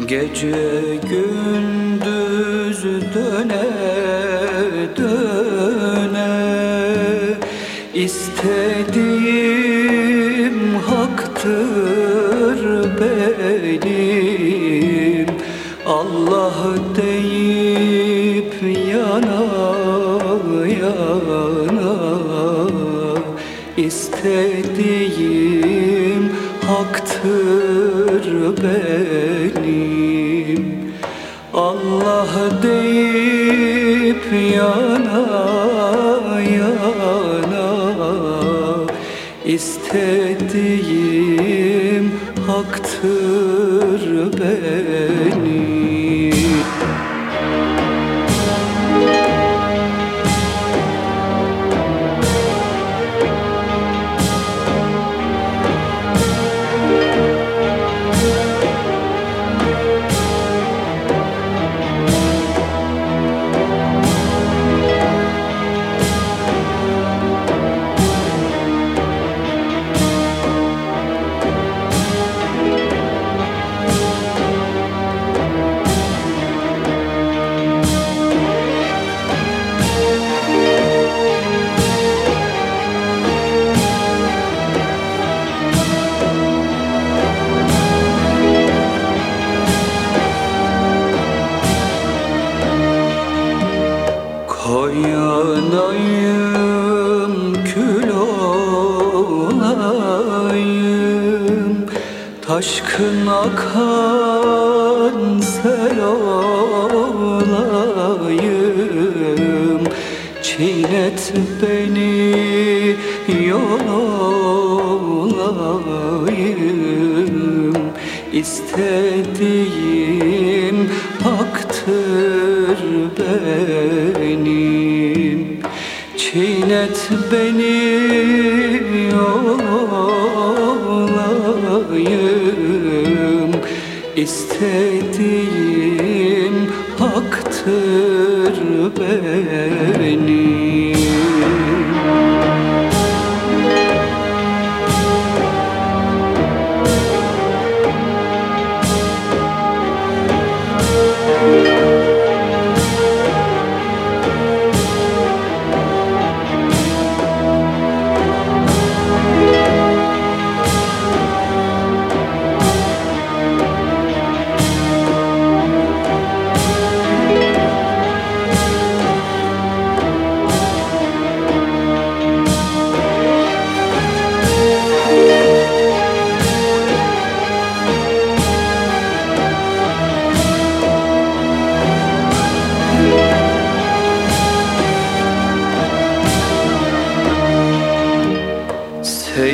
Gece gündüz döne döne istediğim haktır benim. Allah deyip yana yana istediğim haktır benim. Allah deyip yana yana istediğim haktır benim Taşkın akan sel olayım. Çiğnet beni yol olayım İstediğim haktır benim. Çiğnet beni İstediğim haktır benim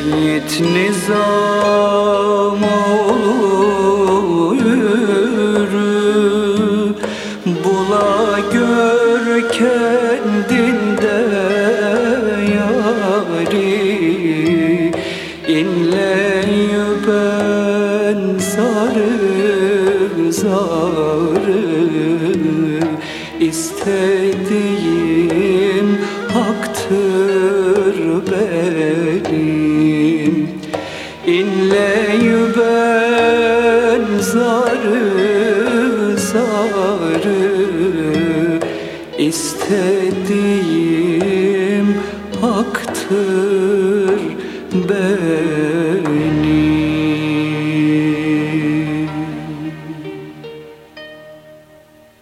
Seyyid Nizam yürü Bula gör kendinde yari İnleyü ben sarı zarı. İstediğim haktır benim zarı İstediğim haktır benim